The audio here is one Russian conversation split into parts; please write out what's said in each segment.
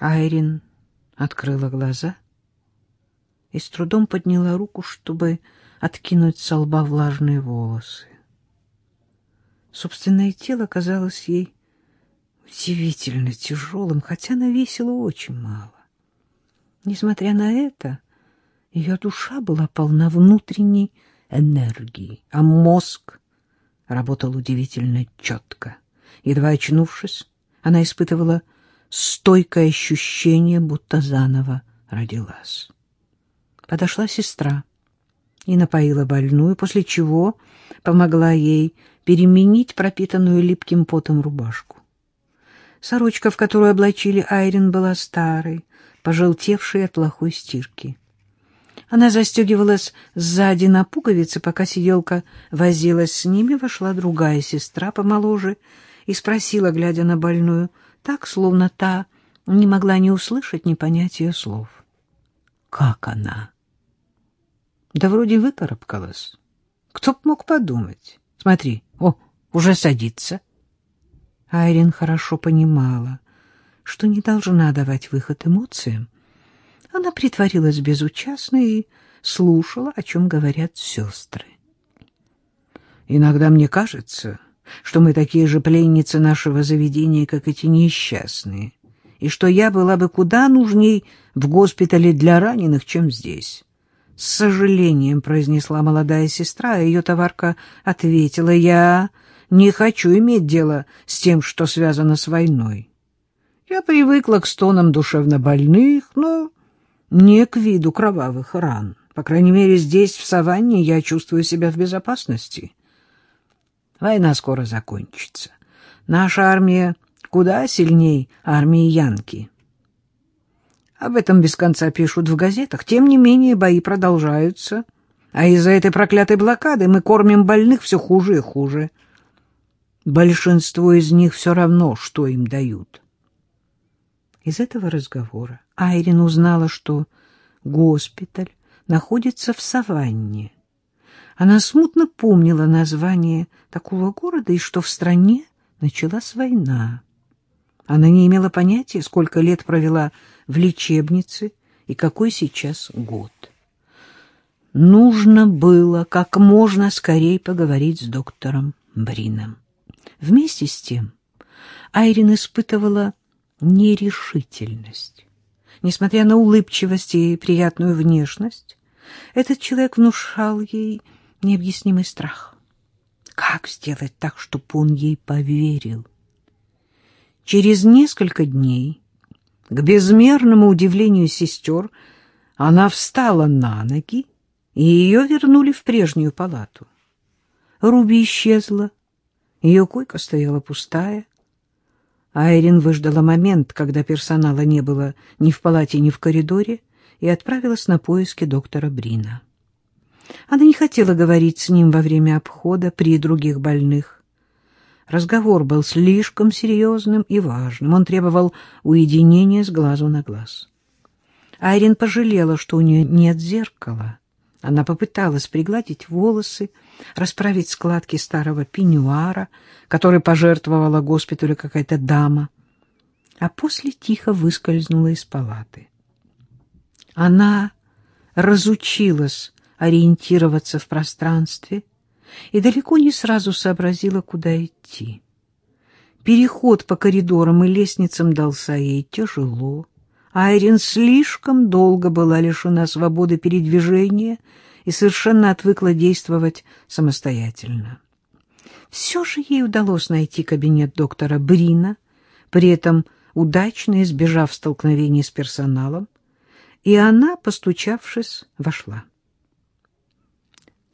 Айрин открыла глаза и с трудом подняла руку, чтобы откинуть со лба влажные волосы. Собственное тело казалось ей удивительно тяжелым, хотя она весила очень мало. Несмотря на это, ее душа была полна внутренней энергии, а мозг работал удивительно четко. Едва очнувшись, она испытывала стойкое ощущение, будто заново родилась. Подошла сестра и напоила больную, после чего помогла ей переменить пропитанную липким потом рубашку. Сорочка, в которую облачили Айрин, была старой, пожелтевшей от плохой стирки. Она застегивалась сзади на пуговицы, пока сиделка возилась с ними, вошла другая сестра помоложе и спросила, глядя на больную, так, словно та не могла ни услышать, ни понять ее слов. «Как она?» «Да вроде выкарабкалась. Кто б мог подумать? Смотри, о, уже садится». Айрин хорошо понимала, что не должна давать выход эмоциям. Она притворилась безучастной и слушала, о чем говорят сестры. «Иногда мне кажется, что мы такие же пленницы нашего заведения, как эти несчастные, и что я была бы куда нужней в госпитале для раненых, чем здесь. С сожалением произнесла молодая сестра, а ее товарка ответила, я не хочу иметь дело с тем, что связано с войной. Я привыкла к стонам душевнобольных, но не к виду кровавых ран. По крайней мере, здесь, в саванне, я чувствую себя в безопасности. Война скоро закончится. Наша армия куда сильней армии Янки. Об этом без конца пишут в газетах. Тем не менее, бои продолжаются. А из-за этой проклятой блокады мы кормим больных все хуже и хуже. Большинство из них все равно, что им дают. Из этого разговора Айрин узнала, что госпиталь находится в саванне. Она смутно помнила название такого города и что в стране началась война. Она не имела понятия, сколько лет провела в лечебнице и какой сейчас год. Нужно было как можно скорее поговорить с доктором Брином. Вместе с тем Айрин испытывала нерешительность. Несмотря на улыбчивость и приятную внешность, этот человек внушал ей необъяснимый страх. Как сделать так, чтобы он ей поверил? Через несколько дней, к безмерному удивлению сестер, она встала на ноги, и ее вернули в прежнюю палату. Руби исчезла, ее койка стояла пустая. Айрин выждала момент, когда персонала не было ни в палате, ни в коридоре, и отправилась на поиски доктора Брина. Она не хотела говорить с ним во время обхода при других больных. Разговор был слишком серьезным и важным. Он требовал уединения с глазу на глаз. Айрин пожалела, что у нее нет зеркала. Она попыталась пригладить волосы, расправить складки старого пеньюара, который пожертвовала госпиталю какая-то дама, а после тихо выскользнула из палаты. Она разучилась ориентироваться в пространстве и далеко не сразу сообразила, куда идти. Переход по коридорам и лестницам дался ей тяжело. Айрин слишком долго была лишена свободы передвижения и совершенно отвыкла действовать самостоятельно. Все же ей удалось найти кабинет доктора Брина, при этом удачно избежав столкновений с персоналом, и она, постучавшись, вошла.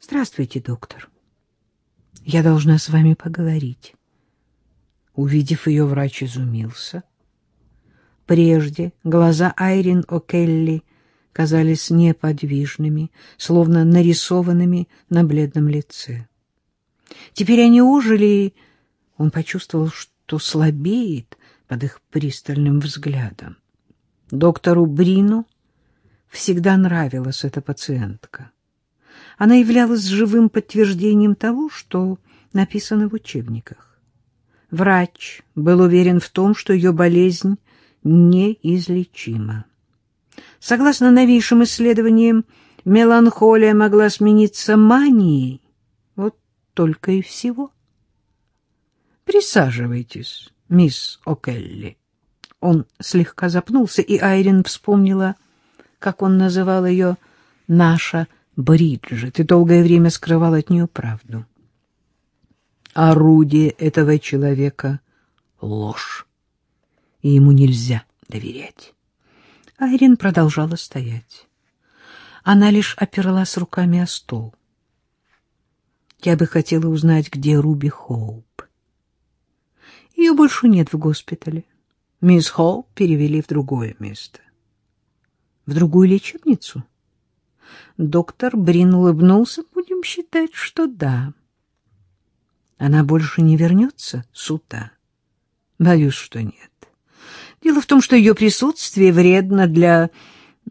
Здравствуйте, доктор. Я должна с вами поговорить. Увидев ее, врач изумился. Прежде глаза Айрин О'Келли казались неподвижными, словно нарисованными на бледном лице. Теперь они ожили, и он почувствовал, что слабеет под их пристальным взглядом. Доктору Брину всегда нравилась эта пациентка она являлась живым подтверждением того, что написано в учебниках. Врач был уверен в том, что ее болезнь неизлечима. Согласно новейшим исследованиям, меланхолия могла смениться манией. Вот только и всего. Присаживайтесь, мисс О'Келли. Он слегка запнулся, и Айрин вспомнила, как он называл ее «наша Бриджит», и долгое время скрывал от нее правду. Орудие этого человека — ложь, и ему нельзя доверять. Айрин продолжала стоять. Она лишь опиралась руками о стол. Я бы хотела узнать, где Руби Хоуп. Ее больше нет в госпитале. Мисс Хоуп перевели в другое место. В другую лечебницу? Доктор Брин улыбнулся. Будем считать, что да. Она больше не вернется сюда? Боюсь, что нет. Дело в том, что ее присутствие вредно для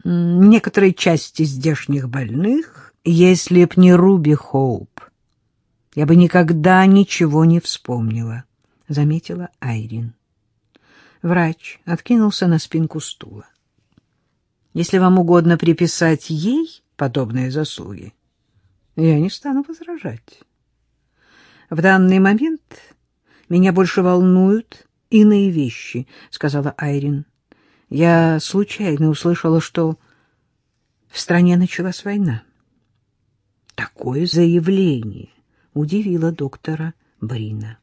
некоторой части здешних больных, если б не Руби Хоуп. Я бы никогда ничего не вспомнила, — заметила Айрин. Врач откинулся на спинку стула. Если вам угодно приписать ей подобные заслуги, я не стану возражать. В данный момент меня больше волнуют иные вещи, — сказала Айрин. Я случайно услышала, что в стране началась война. Такое заявление удивило доктора Брина.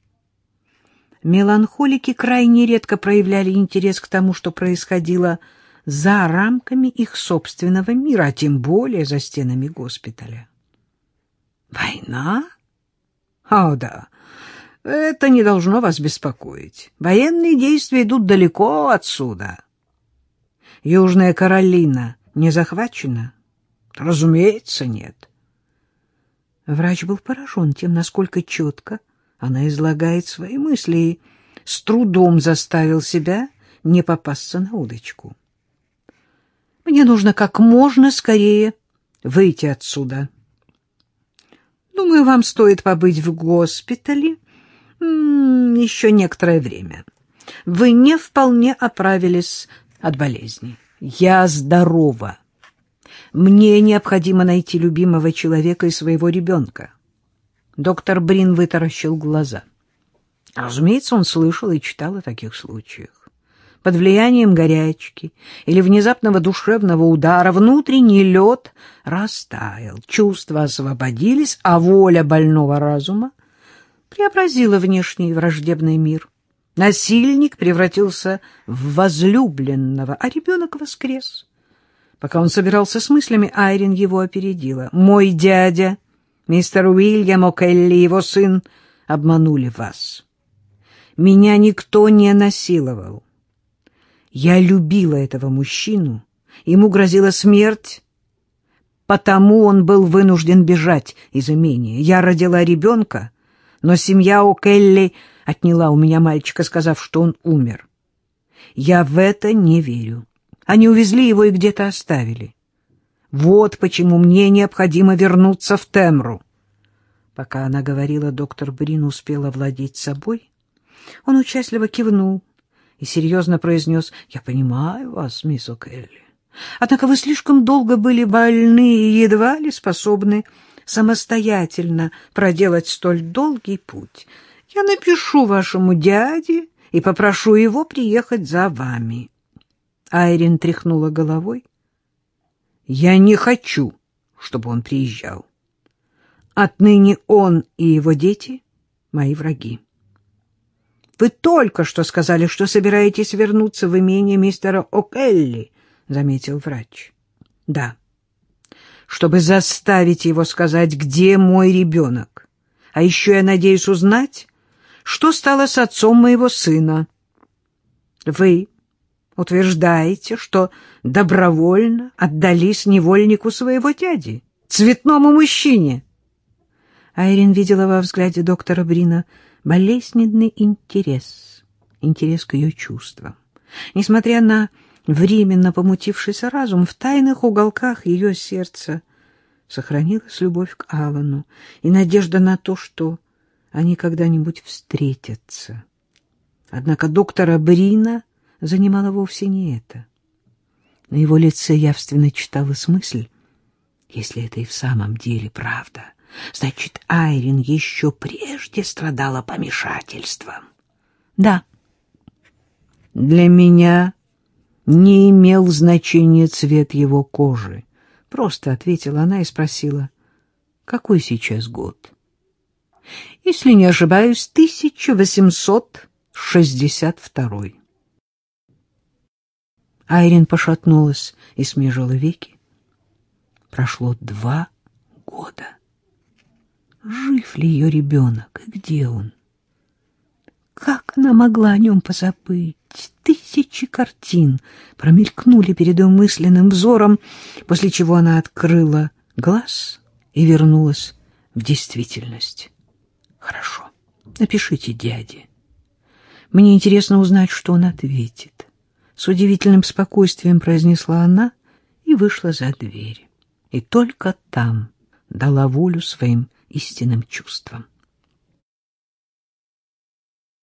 Меланхолики крайне редко проявляли интерес к тому, что происходило за рамками их собственного мира, а тем более за стенами госпиталя. «Война?» «О, да, это не должно вас беспокоить. Военные действия идут далеко отсюда». «Южная Каролина не захвачена?» «Разумеется, нет». Врач был поражен тем, насколько четко она излагает свои мысли и с трудом заставил себя не попасться на удочку. Мне нужно как можно скорее выйти отсюда. Думаю, вам стоит побыть в госпитале еще некоторое время. Вы не вполне оправились от болезни. Я здорова. Мне необходимо найти любимого человека и своего ребенка. Доктор Брин вытаращил глаза. Разумеется, он слышал и читал о таких случаях. Под влиянием горячки или внезапного душевного удара внутренний лед растаял, чувства освободились, а воля больного разума преобразила внешний враждебный мир. Насильник превратился в возлюбленного, а ребенок воскрес. Пока он собирался с мыслями, Айрин его опередила. «Мой дядя Мистер Уильям О'Келли его сын обманули вас. Меня никто не насиловал. Я любила этого мужчину, ему грозила смерть, потому он был вынужден бежать из имения. Я родила ребенка, но семья О'Келли отняла у меня мальчика, сказав, что он умер. Я в это не верю. Они увезли его и где-то оставили. Вот почему мне необходимо вернуться в Темру. Пока она говорила, доктор Брин успел овладеть собой. Он участливо кивнул и серьезно произнес, «Я понимаю вас, мисс О'Келли. Однако вы слишком долго были больны и едва ли способны самостоятельно проделать столь долгий путь. Я напишу вашему дяде и попрошу его приехать за вами». Айрин тряхнула головой. Я не хочу, чтобы он приезжал. Отныне он и его дети — мои враги. Вы только что сказали, что собираетесь вернуться в имение мистера О'Келли, — заметил врач. — Да. Чтобы заставить его сказать, где мой ребенок. А еще я надеюсь узнать, что стало с отцом моего сына. Вы утверждаете, что добровольно отдались невольнику своего дяди, цветному мужчине. Айрин видела во взгляде доктора Брина болезненный интерес, интерес к ее чувствам. Несмотря на временно помутившийся разум, в тайных уголках ее сердца сохранилась любовь к Аллану и надежда на то, что они когда-нибудь встретятся. Однако доктора Брина занимало вовсе не это. На его лице явственно читалась мысль, если это и в самом деле правда, значит, Айрин еще прежде страдала помешательством. Да, для меня не имел значения цвет его кожи. Просто ответила она и спросила, какой сейчас год? Если не ошибаюсь, 1862. Айрин пошатнулась и смежила веки. Прошло два года. Жив ли ее ребенок и где он? Как она могла о нем позабыть? Тысячи картин промелькнули перед ее мысленным взором, после чего она открыла глаз и вернулась в действительность. Хорошо, напишите дяде. Мне интересно узнать, что он ответит. С удивительным спокойствием произнесла она и вышла за дверь. И только там дала волю своим истинным чувствам.